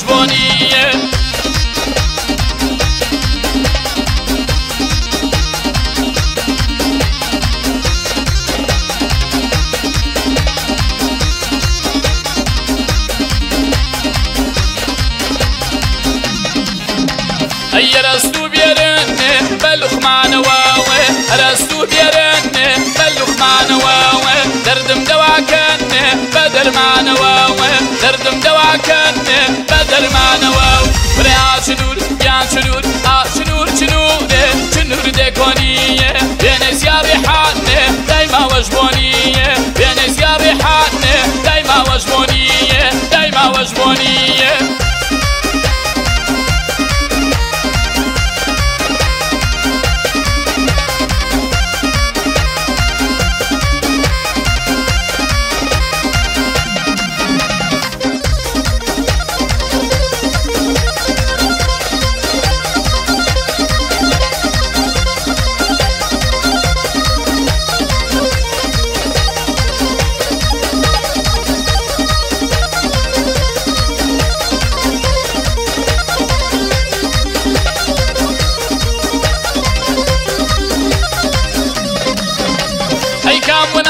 ژبوونیە هەرستو بێرن بە لوخمانەوەوە هەرستو بێرن بە لوخمانەوەوە باش بۆنی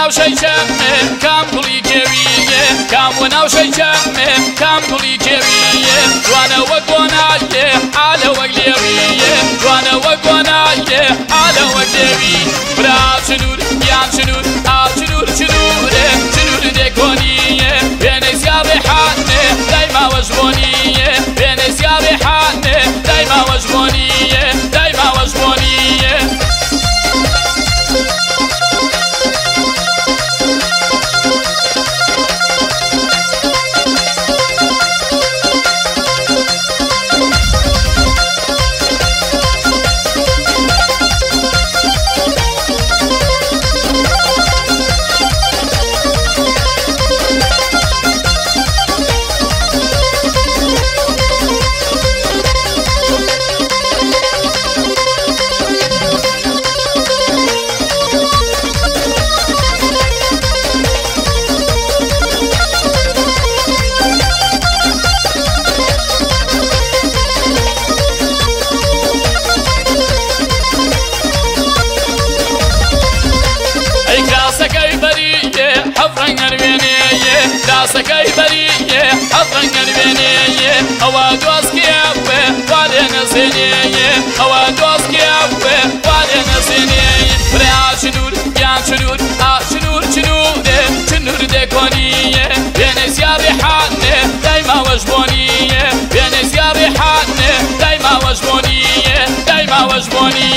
ناو شەیجەمێ کام گوڵی کێویە کام و ناو شەیجەمێ کام گوڵی کێویە جوانە وەک گۆناکێ ئالە وەک لێویە جوانە وەک گۆناکێ ئالە وەک لێوی براچنور سەکەی بەریە ئەڵەنگەر وێنێە ئەوە دۆستکیە بێ والێ نەزێنێە ئەوە دۆستکیە بێ والێ نەزێنێ براشنور یان چنور ئاچنور چنورێ چنور دێکۆنیە وێنە زیارێ حانێ دای ماوەش بۆنیە وێنە زیارێ حانێ دای ماوەش بۆنیە دای ماوەش بۆنی